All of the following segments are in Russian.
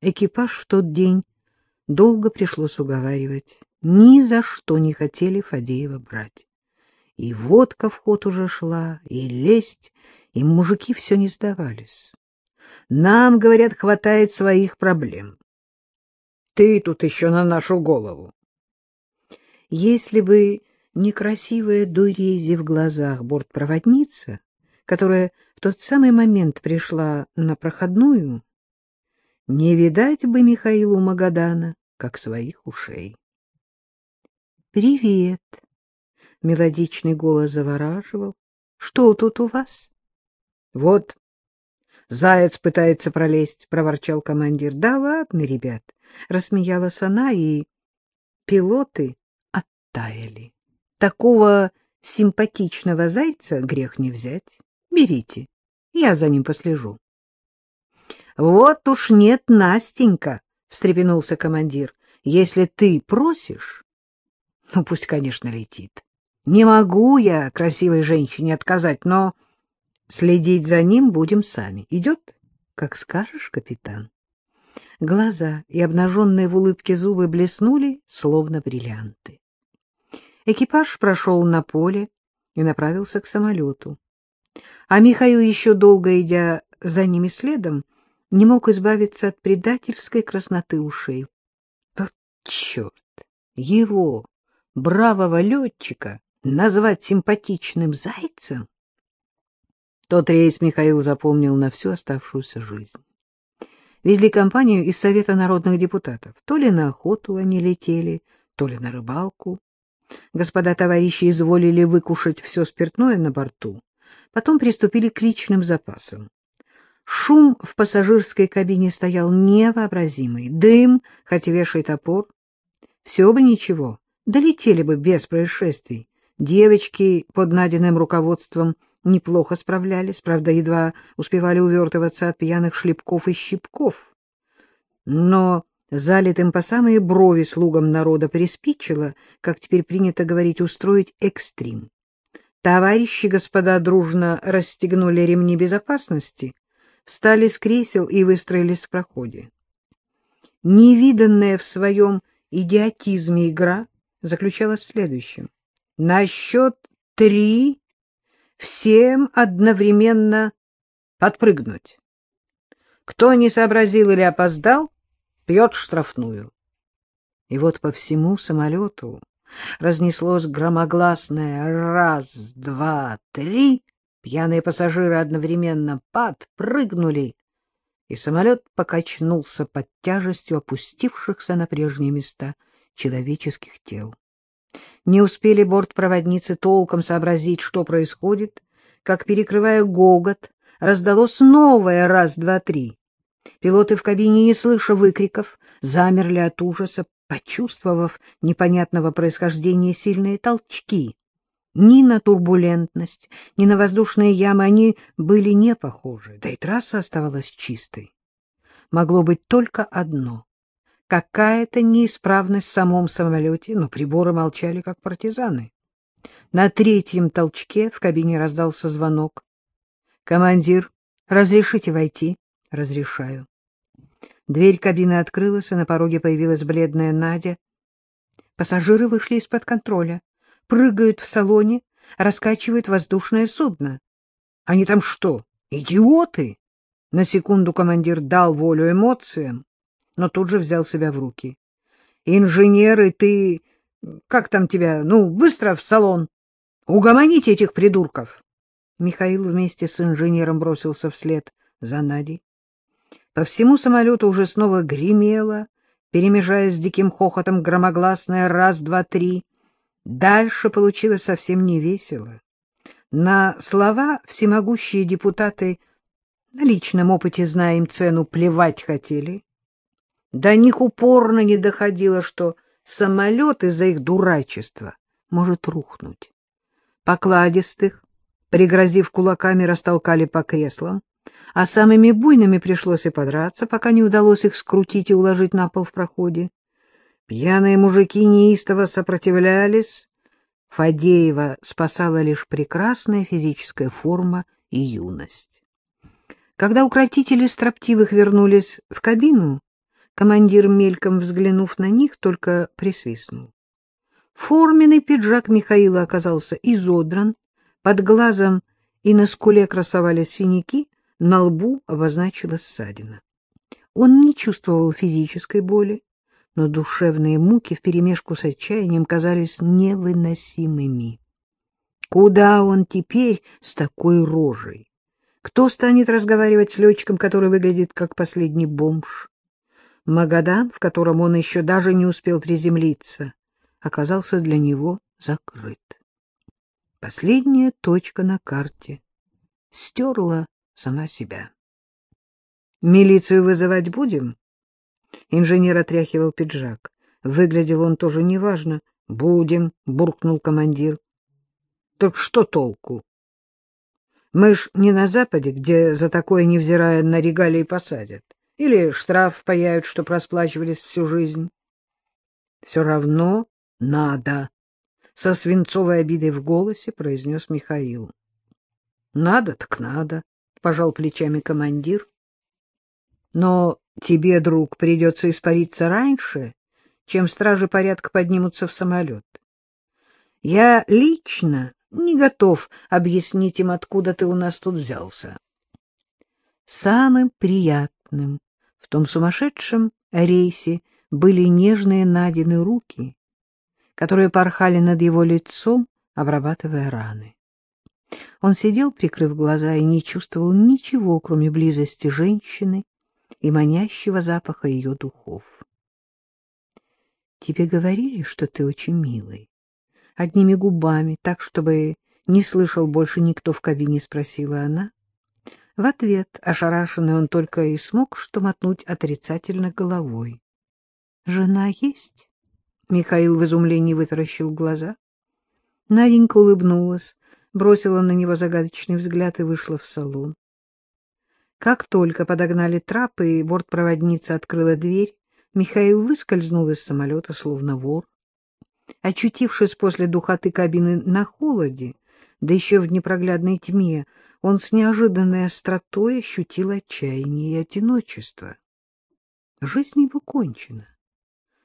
Экипаж в тот день долго пришлось уговаривать. Ни за что не хотели Фадеева брать. И водка в ход уже шла, и лесть, и мужики все не сдавались. Нам, говорят, хватает своих проблем. Ты тут еще на нашу голову. Если бы некрасивая до рези в глазах бортпроводница, которая в тот самый момент пришла на проходную, не видать бы Михаилу Магадана, как своих ушей. «Привет!» — мелодичный голос завораживал. «Что тут у вас?» «Вот, заяц пытается пролезть», — проворчал командир. «Да ладно, ребят!» — рассмеялась она, и пилоты оттаяли. «Такого симпатичного зайца грех не взять. Берите, я за ним послежу». «Вот уж нет, Настенька!» — встрепенулся командир. «Если ты просишь...» Ну, пусть, конечно, летит. Не могу я красивой женщине отказать, но следить за ним будем сами. Идет? Как скажешь, капитан. Глаза и обнаженные в улыбке зубы блеснули, словно бриллианты. Экипаж прошел на поле и направился к самолету. А Михаил, еще долго идя за ними следом, не мог избавиться от предательской красноты ушей. Вот черт! Его, бравого летчика, назвать симпатичным зайцем? Тот рейс Михаил запомнил на всю оставшуюся жизнь. Везли компанию из Совета народных депутатов. То ли на охоту они летели, то ли на рыбалку. Господа товарищи изволили выкушать все спиртное на борту. Потом приступили к личным запасам. Шум в пассажирской кабине стоял невообразимый. Дым, хоть вешай топор. Все бы ничего, долетели бы без происшествий. Девочки под Надиным руководством неплохо справлялись, правда, едва успевали увертываться от пьяных шлепков и щипков. Но залитым по самые брови слугам народа приспичило, как теперь принято говорить, устроить экстрим. Товарищи, господа, дружно расстегнули ремни безопасности, встали с кресел и выстроились в проходе. Невиданная в своем идиотизме игра заключалась в следующем. На счет три всем одновременно подпрыгнуть. Кто не сообразил или опоздал, пьет штрафную. И вот по всему самолету разнеслось громогласное «раз, два, три», пьяные пассажиры одновременно подпрыгнули, и самолет покачнулся под тяжестью опустившихся на прежние места человеческих тел. Не успели бортпроводницы толком сообразить, что происходит, как, перекрывая гогот, раздалось новое «раз, два, три». Пилоты в кабине, не слыша выкриков, замерли от ужаса, почувствовав непонятного происхождения сильные толчки. Ни на турбулентность, ни на воздушные ямы они были не похожи, да и трасса оставалась чистой. Могло быть только одно какая-то неисправность в самом самолете, но приборы молчали, как партизаны. На третьем толчке в кабине раздался звонок. — Командир, разрешите войти? — Разрешаю. Дверь кабины открылась, и на пороге появилась бледная Надя. Пассажиры вышли из-под контроля, прыгают в салоне, раскачивают воздушное судно. Они там что, идиоты? На секунду командир дал волю эмоциям но тут же взял себя в руки. — Инженеры, ты... Как там тебя? Ну, быстро в салон! Угомоните этих придурков! Михаил вместе с инженером бросился вслед за Надей. По всему самолету уже снова гремело, перемежаясь с диким хохотом громогласное «раз, два, три». Дальше получилось совсем не весело. На слова всемогущие депутаты на личном опыте, зная им цену, плевать хотели. До них упорно не доходило, что самолет из-за их дурачества может рухнуть. Покладистых, пригрозив кулаками, растолкали по креслам, а самыми буйными пришлось и подраться, пока не удалось их скрутить и уложить на пол в проходе. Пьяные мужики неистово сопротивлялись. Фадеева спасала лишь прекрасная физическая форма и юность. Когда укротители строптивых вернулись в кабину, Командир, мельком взглянув на них, только присвистнул. Форменный пиджак Михаила оказался изодран, под глазом и на скуле красовались синяки, на лбу обозначилась ссадина. Он не чувствовал физической боли, но душевные муки вперемешку с отчаянием казались невыносимыми. Куда он теперь с такой рожей? Кто станет разговаривать с летчиком, который выглядит как последний бомж? Магадан, в котором он еще даже не успел приземлиться, оказался для него закрыт. Последняя точка на карте стерла сама себя. «Милицию вызывать будем?» Инженер отряхивал пиджак. Выглядел он тоже неважно. «Будем», — буркнул командир. «Так что толку? Мы ж не на Западе, где за такое, невзирая на регалии, посадят. Или штраф паяют, чтоб расплачивались всю жизнь. Все равно надо, — со свинцовой обидой в голосе произнес Михаил. Надо так надо, — пожал плечами командир. Но тебе, друг, придется испариться раньше, чем стражи порядка поднимутся в самолет. Я лично не готов объяснить им, откуда ты у нас тут взялся. Самым приятным в том сумасшедшем рейсе были нежные Надины руки, которые порхали над его лицом, обрабатывая раны. Он сидел, прикрыв глаза, и не чувствовал ничего, кроме близости женщины и манящего запаха ее духов. — Тебе говорили, что ты очень милый? Одними губами, так, чтобы не слышал больше никто в кабине, спросила она. В ответ, ошарашенный, он только и смог что мотнуть отрицательно головой. — Жена есть? — Михаил в изумлении вытаращил глаза. Наденька улыбнулась, бросила на него загадочный взгляд и вышла в салон. Как только подогнали трапы и бортпроводница открыла дверь, Михаил выскользнул из самолета, словно вор. Очутившись после духоты кабины на холоде, да еще в непроглядной тьме, он с неожиданной остротой ощутил отчаяние и одиночество. Жизнь его кончена.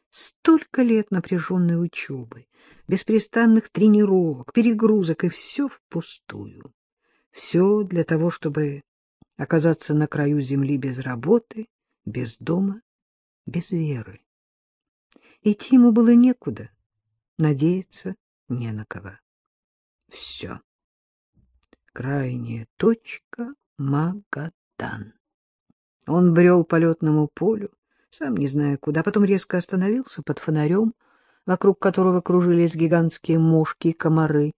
Столько лет напряженной учебы, беспрестанных тренировок, перегрузок, и все впустую. Все для того, чтобы оказаться на краю земли без работы, без дома, без веры. Идти ему было некуда, надеяться не на кого. Все. Крайняя точка — Магадан. Он брел по летному полю, сам не зная куда, потом резко остановился под фонарем, вокруг которого кружились гигантские мошки и комары,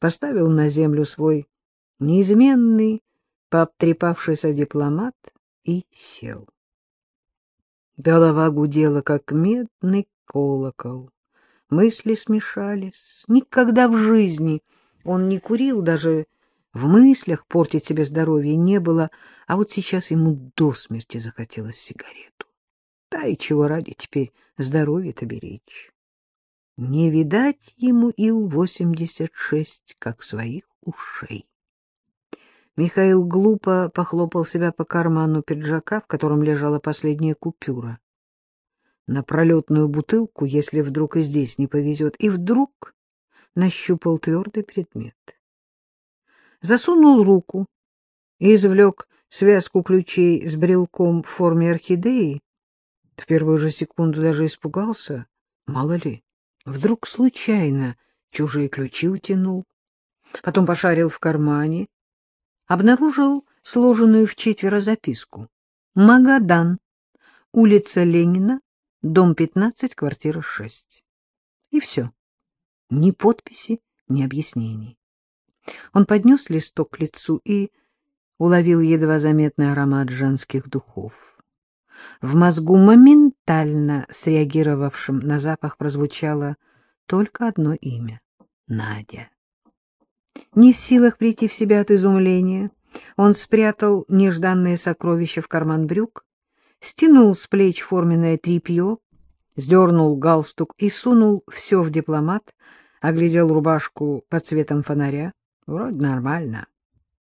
поставил на землю свой неизменный, пообтрепавшийся дипломат и сел. Голова гудела, как медный колокол. Мысли смешались. Никогда в жизни он не курил, даже в мыслях портить себе здоровье не было, а вот сейчас ему до смерти захотелось сигарету. Да и чего ради теперь здоровье-то беречь. Не видать ему Ил-86, как своих ушей. Михаил глупо похлопал себя по карману пиджака, в котором лежала последняя купюра на пролетную бутылку, если вдруг и здесь не повезет, и вдруг нащупал твердый предмет. Засунул руку и извлек связку ключей с брелком в форме орхидеи. В первую же секунду даже испугался. Мало ли, вдруг случайно чужие ключи утянул. Потом пошарил в кармане, обнаружил сложенную в четверо записку. Магадан, улица Ленина, дом 15, квартира 6. И все. Ни подписи, ни объяснений. Он поднес листок к лицу и уловил едва заметный аромат женских духов. В мозгу, моментально среагировавшем на запах, прозвучало только одно имя — Надя. Не в силах прийти в себя от изумления, он спрятал нежданное сокровище в карман брюк стянул с плеч форменное тряпье, сдернул галстук и сунул все в дипломат, оглядел рубашку под цветом фонаря. Вроде нормально.